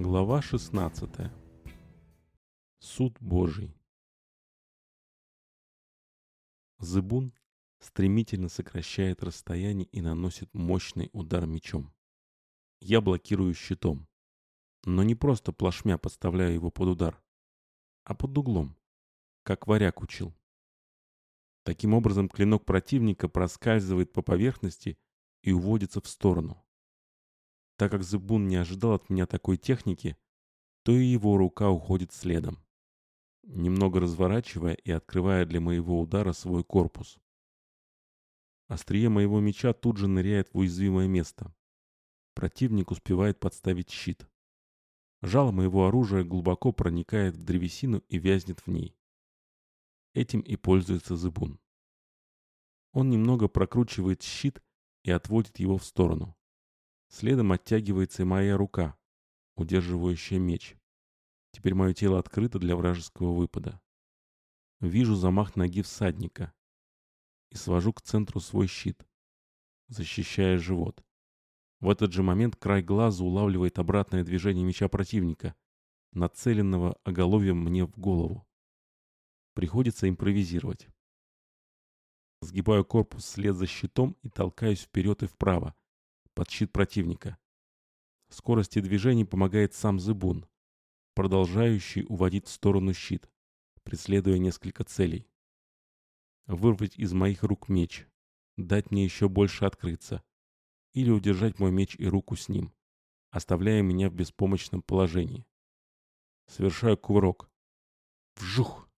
Глава 16. Суд Божий. Зыбун стремительно сокращает расстояние и наносит мощный удар мечом. Я блокирую щитом. Но не просто плашмя подставляю его под удар, а под углом, как варяг учил. Таким образом, клинок противника проскальзывает по поверхности и уводится в сторону. Так как Зыбун не ожидал от меня такой техники, то и его рука уходит следом, немного разворачивая и открывая для моего удара свой корпус. Острие моего меча тут же ныряет в уязвимое место. Противник успевает подставить щит. Жало моего оружия глубоко проникает в древесину и вязнет в ней. Этим и пользуется Зыбун. Он немного прокручивает щит и отводит его в сторону. Следом оттягивается и моя рука, удерживающая меч. Теперь мое тело открыто для вражеского выпада. Вижу замах ноги всадника и свожу к центру свой щит, защищая живот. В этот же момент край глаза улавливает обратное движение меча противника, нацеленного оголовьем мне в голову. Приходится импровизировать. Сгибаю корпус вслед за щитом и толкаюсь вперед и вправо, под щит противника. Скорости движений помогает сам Зыбун, продолжающий уводить в сторону щит, преследуя несколько целей. Вырвать из моих рук меч, дать мне еще больше открыться, или удержать мой меч и руку с ним, оставляя меня в беспомощном положении. Совершаю кувырок. Вжух!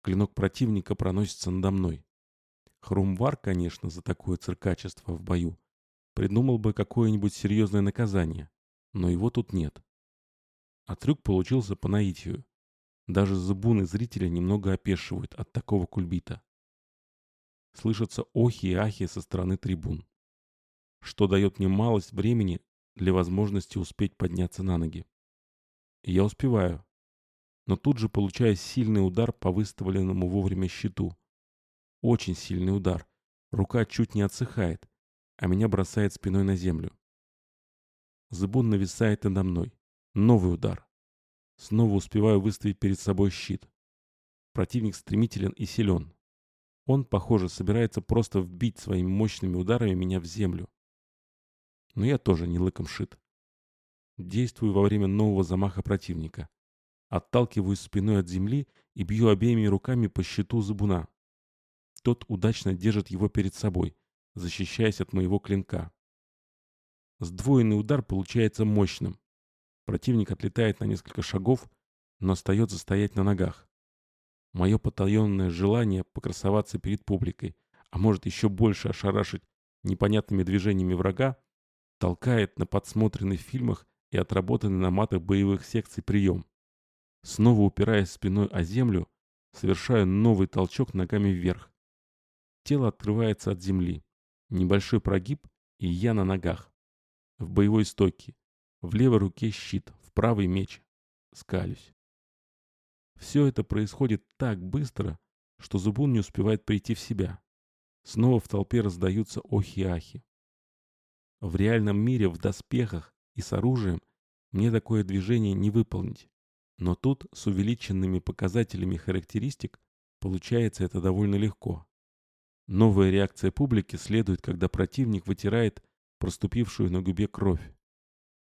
Клинок противника проносится надо мной. Хрумвар, конечно, за такое циркачество в бою Придумал бы какое-нибудь серьезное наказание, но его тут нет. А трюк получился по наитию. Даже зубуны зрителя немного опешивают от такого кульбита. Слышатся охи и ахи со стороны трибун, что дает мне малость времени для возможности успеть подняться на ноги. Я успеваю, но тут же получаю сильный удар по выставленному вовремя щиту. Очень сильный удар. Рука чуть не отсыхает, а меня бросает спиной на землю. Зыбун нависает надо мной. Новый удар. Снова успеваю выставить перед собой щит. Противник стремителен и силен. Он, похоже, собирается просто вбить своими мощными ударами меня в землю. Но я тоже не лыком шит. Действую во время нового замаха противника. Отталкиваюсь спиной от земли и бью обеими руками по щиту зыбуна. Тот удачно держит его перед собой, защищаясь от моего клинка. Сдвоенный удар получается мощным. Противник отлетает на несколько шагов, но остается стоять на ногах. Мое потаенное желание покрасоваться перед публикой, а может еще больше ошарашить непонятными движениями врага, толкает на подсмотренный в фильмах и отработанный на матах боевых секций прием. Снова упираясь спиной о землю, совершаю новый толчок ногами вверх. Тело открывается от земли. Небольшой прогиб, и я на ногах. В боевой стойке. В левой руке щит, в правый меч. Скалюсь. Все это происходит так быстро, что Зубун не успевает прийти в себя. Снова в толпе раздаются охи-ахи. В реальном мире, в доспехах и с оружием мне такое движение не выполнить. Но тут с увеличенными показателями характеристик получается это довольно легко. Новая реакция публики следует, когда противник вытирает проступившую на губе кровь.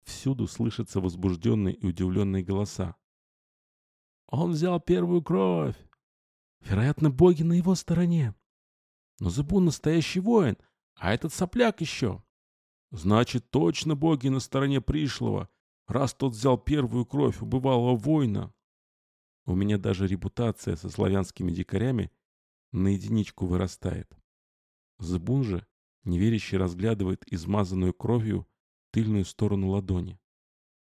Всюду слышатся возбужденные и удивленные голоса. «Он взял первую кровь! Вероятно, боги на его стороне. Но Зыбун настоящий воин, а этот сопляк еще. Значит, точно боги на стороне пришлого, раз тот взял первую кровь у бывалого воина. У меня даже репутация со славянскими дикарями на единичку вырастает. Зыбун же, неверящий, разглядывает измазанную кровью тыльную сторону ладони.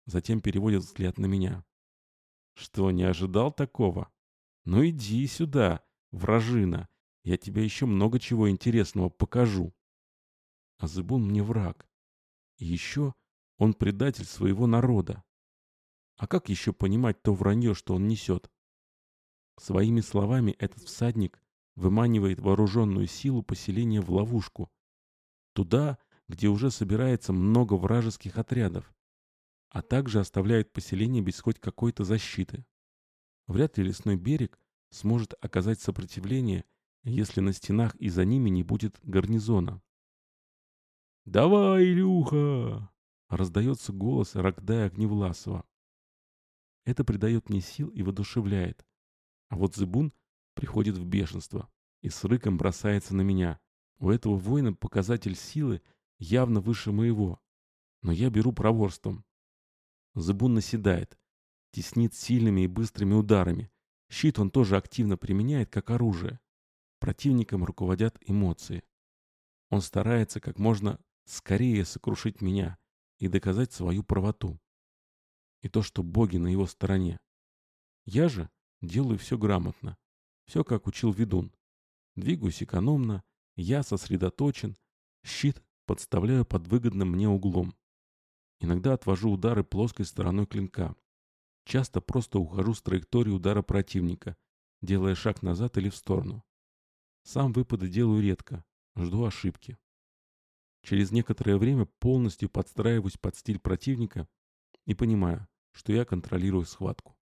Затем переводит взгляд на меня. Что, не ожидал такого? Ну иди сюда, вражина, я тебе еще много чего интересного покажу. А Зыбун мне враг. И еще он предатель своего народа. А как еще понимать то вранье, что он несет? Своими словами этот всадник выманивает вооруженную силу поселения в ловушку. Туда, где уже собирается много вражеских отрядов. а также оставляют поселение без хоть какой-то защиты. Вряд ли лесной берег сможет оказать сопротивление, если на стенах и за ними не будет гарнизона. «Давай, Илюха!» — раздается голос Рогдая Огневласова. Это придает мне сил и воодушевляет. А вот Зыбун приходит в бешенство и с рыком бросается на меня. У этого воина показатель силы явно выше моего. Но я беру проворством. Зыбун наседает, теснит сильными и быстрыми ударами. Щит он тоже активно применяет как оружие. Противником руководят эмоции. Он старается как можно скорее сокрушить меня и доказать свою правоту. И то, что боги на его стороне. Я же делаю все грамотно. Все, как учил ведун. Двигаюсь экономно, я сосредоточен, щит подставляю под выгодным мне углом. Иногда отвожу удары плоской стороной клинка. Часто просто ухожу с траектории удара противника, делая шаг назад или в сторону. Сам выпады делаю редко, жду ошибки. Через некоторое время полностью подстраиваюсь под стиль противника и понимаю, что я контролирую схватку.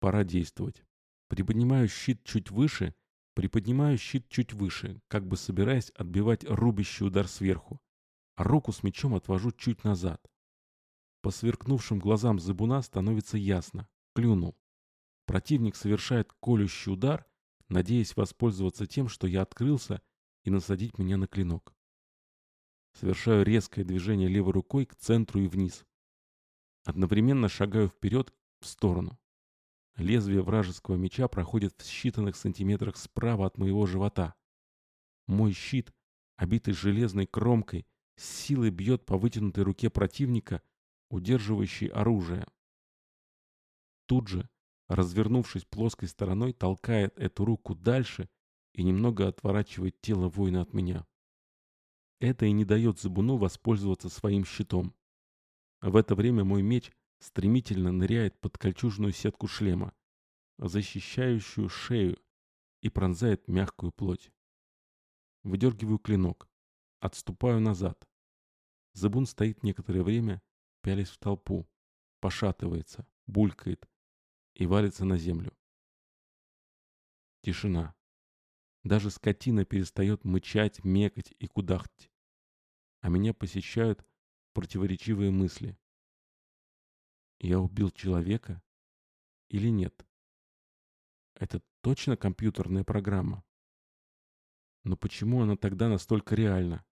Пора действовать. Приподнимаю щит чуть выше, приподнимаю щит чуть выше, как бы собираясь отбивать рубящий удар сверху, а руку с мечом отвожу чуть назад. По сверкнувшим глазам зыбуна становится ясно. Клюнул. Противник совершает колющий удар, надеясь воспользоваться тем, что я открылся, и насадить меня на клинок. Совершаю резкое движение левой рукой к центру и вниз. Одновременно шагаю вперед в сторону. Лезвие вражеского меча проходит в считанных сантиметрах справа от моего живота. Мой щит, обитый железной кромкой, с силой бьет по вытянутой руке противника, удерживающий оружие. Тут же, развернувшись плоской стороной, толкает эту руку дальше и немного отворачивает тело воина от меня. Это и не дает Забуну воспользоваться своим щитом. В это время мой меч стремительно ныряет под кольчужную сетку шлема, защищающую шею, и пронзает мягкую плоть. Выдергиваю клинок, отступаю назад. Забун стоит некоторое время, пялясь в толпу, пошатывается, булькает и валится на землю. Тишина. Даже скотина перестает мычать, мекать и кудахтать. А меня посещают противоречивые мысли. Я убил человека или нет? Это точно компьютерная программа? Но почему она тогда настолько реальна?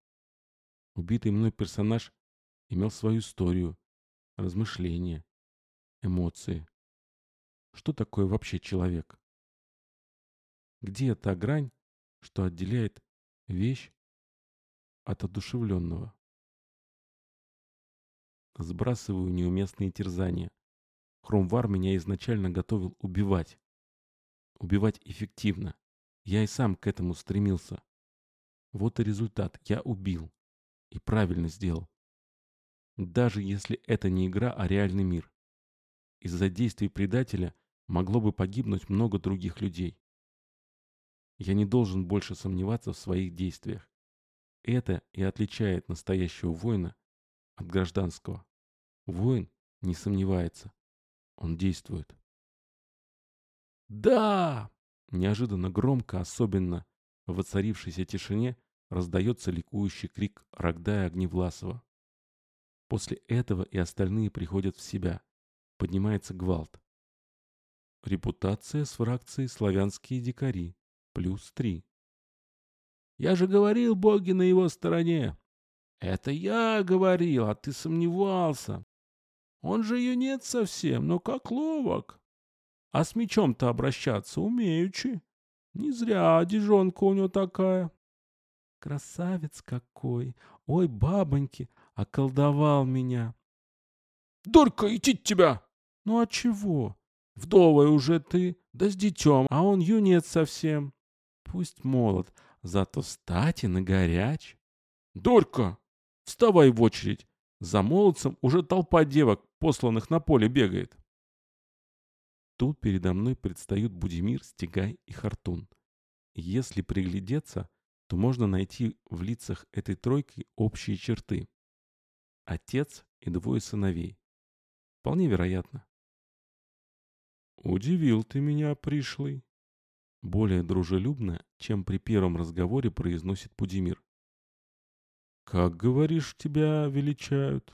Убитый мной персонаж имел свою историю, размышления, эмоции. Что такое вообще человек? Где та грань, что отделяет вещь от одушевленного? Сбрасываю неуместные терзания. Хромвар меня изначально готовил убивать. Убивать эффективно. Я и сам к этому стремился. Вот и результат. Я убил. И правильно сделал. Даже если это не игра, а реальный мир. Из-за действий предателя могло бы погибнуть много других людей. Я не должен больше сомневаться в своих действиях. Это и отличает настоящего воина от гражданского. Воин не сомневается. Он действует. «Да!» Неожиданно громко, особенно в воцарившейся тишине, раздается ликующий крик Рогдая Огневласова. После этого и остальные приходят в себя. Поднимается гвалт. Репутация с фракцией «Славянские дикари» плюс три. «Я же говорил, боги на его стороне!» «Это я говорил, а ты сомневался. Он же юнец совсем, но как ловок. А с мечом-то обращаться умеючи. Не зря одежонка у него такая. Красавец какой! Ой, бабоньки, околдовал меня. Дурка, идти тебя! Ну а чего? Вдовая уже ты, да с детем, а он юнец совсем. Пусть молод, зато стати на горяч. Дурка, вставай в очередь. За молодцем уже толпа девок, посланных на поле, бегает. Тут передо мной предстают Будимир, Стегай и Хартун. Если приглядеться, то можно найти в лицах этой тройки общие черты. Отец и двое сыновей. Вполне вероятно. «Удивил ты меня, пришлый», — более дружелюбно, чем при первом разговоре произносит Пудимир. «Как, говоришь, тебя величают?»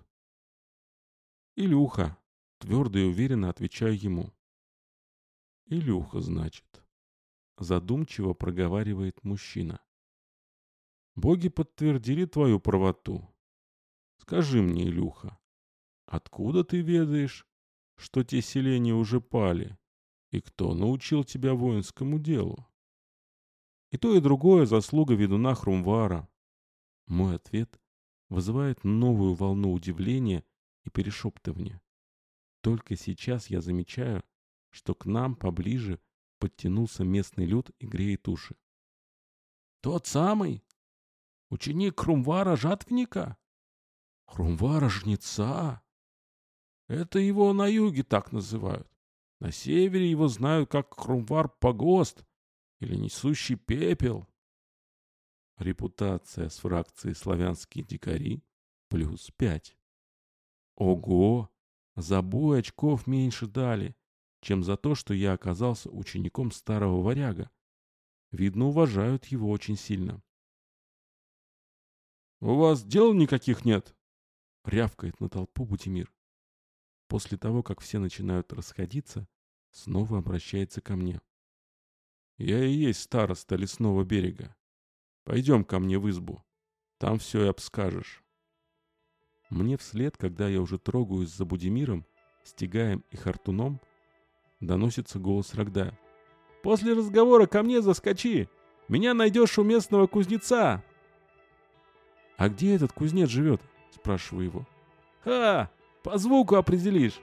«Илюха», — твердо и уверенно отвечаю ему. «Илюха, значит», — задумчиво проговаривает мужчина. «Боги подтвердили твою правоту. Скажи мне, Илюха, откуда ты ведаешь, что те селения уже пали, и кто научил тебя воинскому делу?» И то, и другое заслуга ведуна Хрумвара. Мой ответ вызывает новую волну удивления и перешептывания. Только сейчас я замечаю, что к нам поближе подтянулся местный люд и греет уши. «Тот самый? Ученик Хрумвара-жатвника? Хрумвара-жнеца? Это его на юге так называют. На севере его знают как Хрумвар-погост или несущий пепел. Репутация с фракцией «Славянские дикари» плюс пять. Ого! За бой очков меньше дали, чем за то, что я оказался учеником старого варяга. Видно, уважают его очень сильно. «У вас дел никаких нет?» — рявкает на толпу Бутимир. После того, как все начинают расходиться, снова обращается ко мне. «Я и есть староста лесного берега. Пойдем ко мне в избу. Там все и обскажешь». Мне вслед, когда я уже трогаюсь за Будимиром, Стигаем и Хартуном, доносится голос Рогда. «После разговора ко мне заскочи! Меня найдешь у местного кузнеца!» «А где этот кузнец живет?» – спрашиваю его. «Ха! По звуку определишь!